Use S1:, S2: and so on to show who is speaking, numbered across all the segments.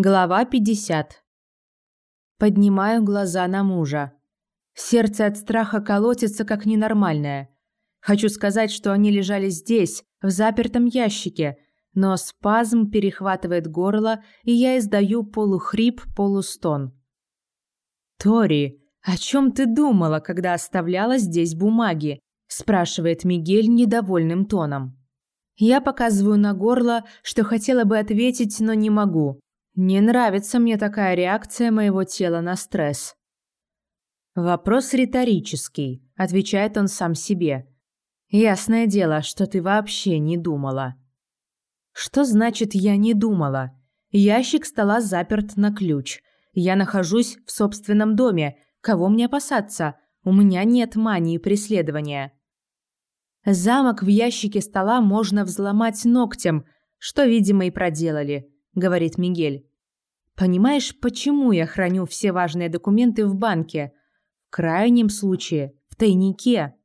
S1: Глава 50. Поднимаю глаза на мужа. Сердце от страха колотится как ненормальное. Хочу сказать, что они лежали здесь, в запертом ящике, но спазм перехватывает горло, и я издаю полухрип, полустон. «Тори, о чем ты думала, когда оставляла здесь бумаги?» спрашивает Мигель недовольным тоном. Я показываю на горло, что хотела бы ответить, но не могу. Не нравится мне такая реакция моего тела на стресс. Вопрос риторический, отвечает он сам себе. Ясное дело, что ты вообще не думала. Что значит я не думала? Ящик стола заперт на ключ. Я нахожусь в собственном доме. Кого мне опасаться? У меня нет мании преследования. Замок в ящике стола можно взломать ногтем, что, видимо, и проделали, говорит Мигель. Понимаешь, почему я храню все важные документы в банке? В крайнем случае, в тайнике.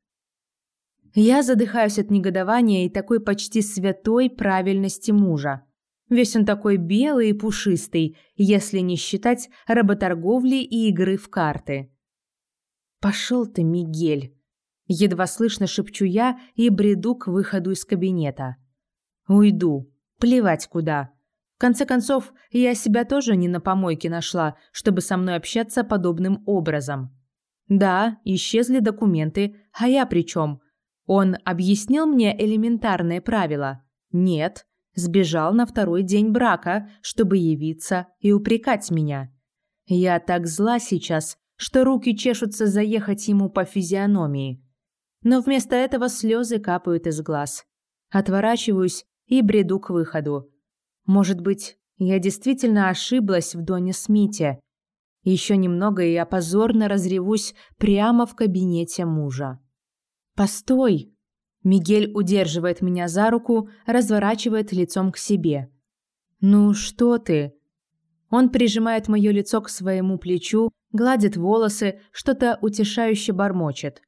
S1: Я задыхаюсь от негодования и такой почти святой правильности мужа. Весь он такой белый и пушистый, если не считать работорговли и игры в карты. «Пошел ты, Мигель!» Едва слышно шепчу я и бреду к выходу из кабинета. «Уйду. Плевать куда. Конце концов, я себя тоже не на помойке нашла, чтобы со мной общаться подобным образом. Да, исчезли документы, а я при чем? Он объяснил мне элементарные правила? Нет, сбежал на второй день брака, чтобы явиться и упрекать меня. Я так зла сейчас, что руки чешутся заехать ему по физиономии. Но вместо этого слезы капают из глаз. Отворачиваюсь и бреду к выходу. Может быть, я действительно ошиблась в Доне Смите. Еще немного, и я позорно разревусь прямо в кабинете мужа. «Постой!» Мигель удерживает меня за руку, разворачивает лицом к себе. «Ну что ты?» Он прижимает мое лицо к своему плечу, гладит волосы, что-то утешающе бормочет.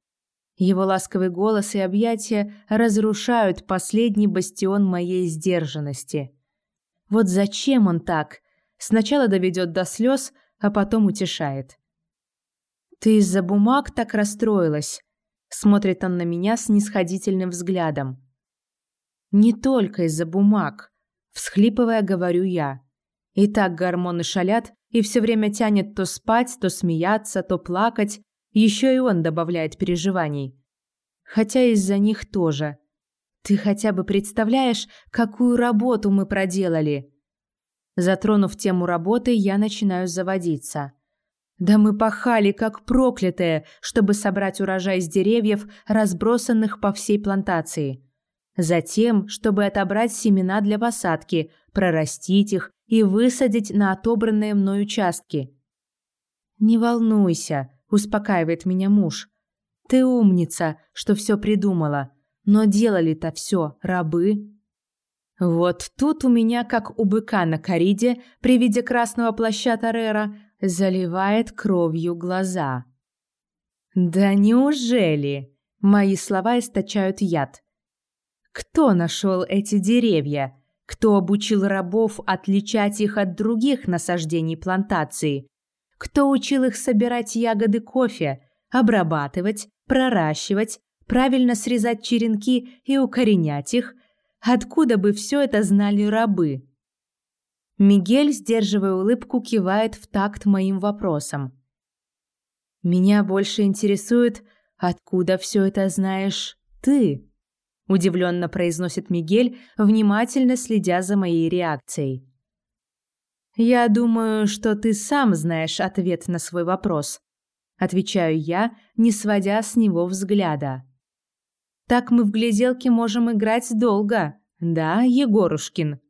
S1: Его ласковый голос и объятия разрушают последний бастион моей сдержанности. Вот зачем он так? Сначала доведет до слез, а потом утешает. «Ты из-за бумаг так расстроилась?» Смотрит он на меня с нисходительным взглядом. «Не только из-за бумаг», – всхлипывая, говорю я. И так гормоны шалят, и все время тянет то спать, то смеяться, то плакать. Еще и он добавляет переживаний. Хотя из-за них тоже. Ты хотя бы представляешь, какую работу мы проделали? Затронув тему работы, я начинаю заводиться. Да мы пахали как проклятые, чтобы собрать урожай с деревьев, разбросанных по всей плантации. Затем, чтобы отобрать семена для посадки, прорастить их и высадить на отобранные мной участки. «Не волнуйся», – успокаивает меня муж. «Ты умница, что все придумала. Но делали-то все рабы». Вот тут у меня, как у быка на кориде, при виде красного плаща Тарера, заливает кровью глаза. «Да неужели?» Мои слова источают яд. Кто нашел эти деревья? Кто обучил рабов отличать их от других насаждений плантации? Кто учил их собирать ягоды кофе, обрабатывать, проращивать, правильно срезать черенки и укоренять их? Откуда бы все это знали рабы? Мигель, сдерживая улыбку, кивает в такт моим вопросам. «Меня больше интересует, откуда все это знаешь ты?» Удивленно произносит Мигель, внимательно следя за моей реакцией. «Я думаю, что ты сам знаешь ответ на свой вопрос», отвечаю я, не сводя с него взгляда. «Так мы в гляделки можем играть долго, да, Егорушкин?»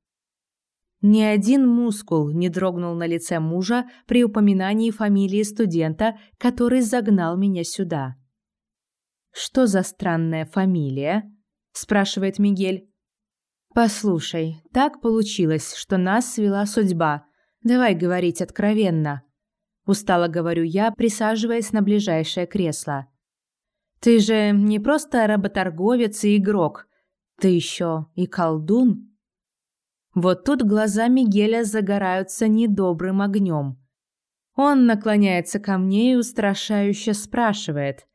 S1: Ни один мускул не дрогнул на лице мужа при упоминании фамилии студента, который загнал меня сюда. «Что за странная фамилия?» – спрашивает Мигель. «Послушай, так получилось, что нас свела судьба. Давай говорить откровенно». Устало говорю я, присаживаясь на ближайшее кресло. «Ты же не просто работорговец и игрок. Ты еще и колдун». Вот тут глаза Мигеля загораются недобрым огнем. Он наклоняется ко мне и устрашающе спрашивает.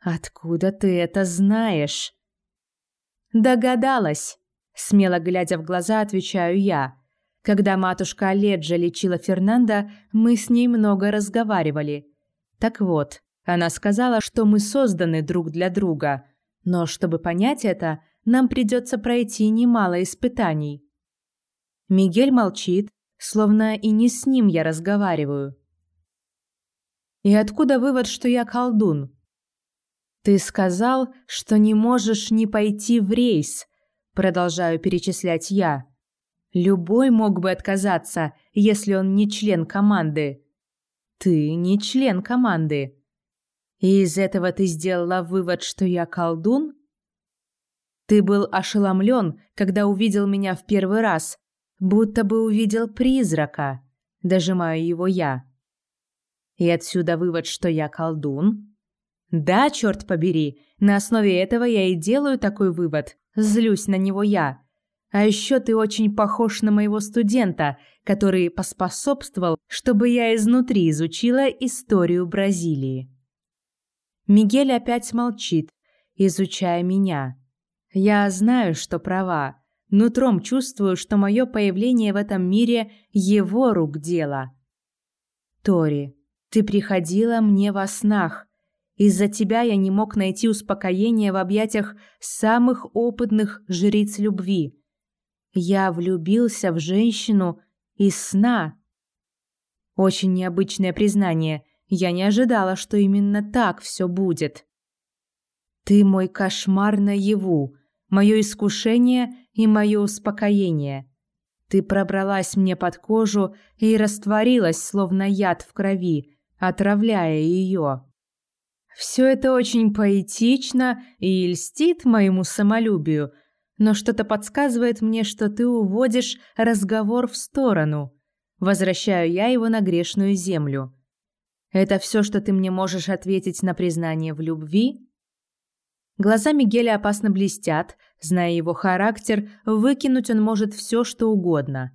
S1: «Откуда ты это знаешь?» «Догадалась», — смело глядя в глаза, отвечаю я. Когда матушка Оледжа лечила Фернанда, мы с ней много разговаривали. Так вот, она сказала, что мы созданы друг для друга, но чтобы понять это, нам придется пройти немало испытаний. Мигель молчит, словно и не с ним я разговариваю. И откуда вывод, что я колдун? Ты сказал, что не можешь не пойти в рейс, продолжаю перечислять я. Любой мог бы отказаться, если он не член команды. Ты не член команды. И из этого ты сделала вывод, что я колдун? Ты был ошеломлен, когда увидел меня в первый раз, будто бы увидел призрака. Дожимаю его я. И отсюда вывод, что я колдун? Да, черт побери, на основе этого я и делаю такой вывод. Злюсь на него я. А еще ты очень похож на моего студента, который поспособствовал, чтобы я изнутри изучила историю Бразилии. Мигель опять молчит, изучая меня. Я знаю, что права, Нутром чувствую, что мое появление в этом мире – его рук дело. Тори, ты приходила мне во снах. Из-за тебя я не мог найти успокоения в объятиях самых опытных жриц любви. Я влюбился в женщину из сна. Очень необычное признание. Я не ожидала, что именно так все будет. Ты мой кошмар наяву, мое искушение и мое успокоение. Ты пробралась мне под кожу и растворилась, словно яд в крови, отравляя ее. Все это очень поэтично и льстит моему самолюбию, но что-то подсказывает мне, что ты уводишь разговор в сторону. Возвращаю я его на грешную землю. Это все, что ты мне можешь ответить на признание в любви? Глаза Мигеля опасно блестят, зная его характер, выкинуть он может все, что угодно.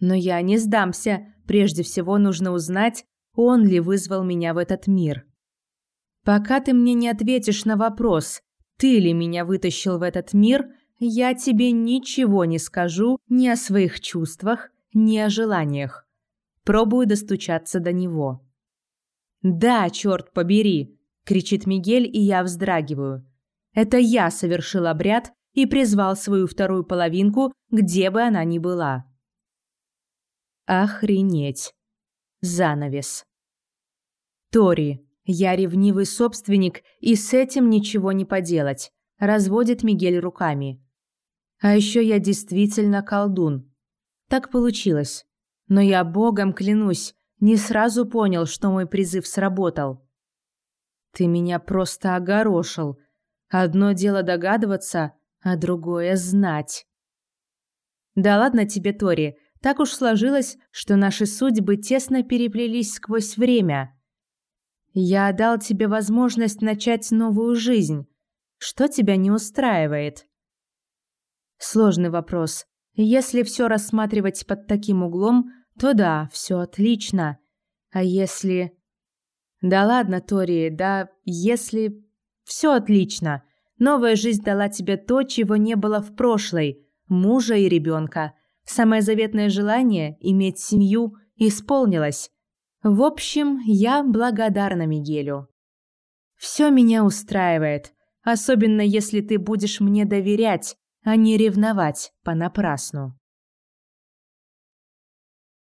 S1: Но я не сдамся, прежде всего нужно узнать, он ли вызвал меня в этот мир. Пока ты мне не ответишь на вопрос, ты ли меня вытащил в этот мир, я тебе ничего не скажу ни о своих чувствах, ни о желаниях. Пробую достучаться до него. «Да, черт побери!» – кричит Мигель, и я вздрагиваю. Это я совершил обряд и призвал свою вторую половинку, где бы она ни была. Охренеть. Занавес. Тори, я ревнивый собственник, и с этим ничего не поделать, разводит Мигель руками. А еще я действительно колдун. Так получилось. Но я богом клянусь, не сразу понял, что мой призыв сработал. Ты меня просто огорошил, Одно дело догадываться, а другое знать. Да ладно тебе, Тори, так уж сложилось, что наши судьбы тесно переплелись сквозь время. Я дал тебе возможность начать новую жизнь. Что тебя не устраивает? Сложный вопрос. Если все рассматривать под таким углом, то да, все отлично. А если... Да ладно, Тори, да если все отлично. Новая жизнь дала тебе то, чего не было в прошлой – мужа и ребенка. Самое заветное желание – иметь семью – исполнилось. В общем, я благодарна Мигелю. Все меня устраивает, особенно если ты будешь мне доверять, а не ревновать понапрасну.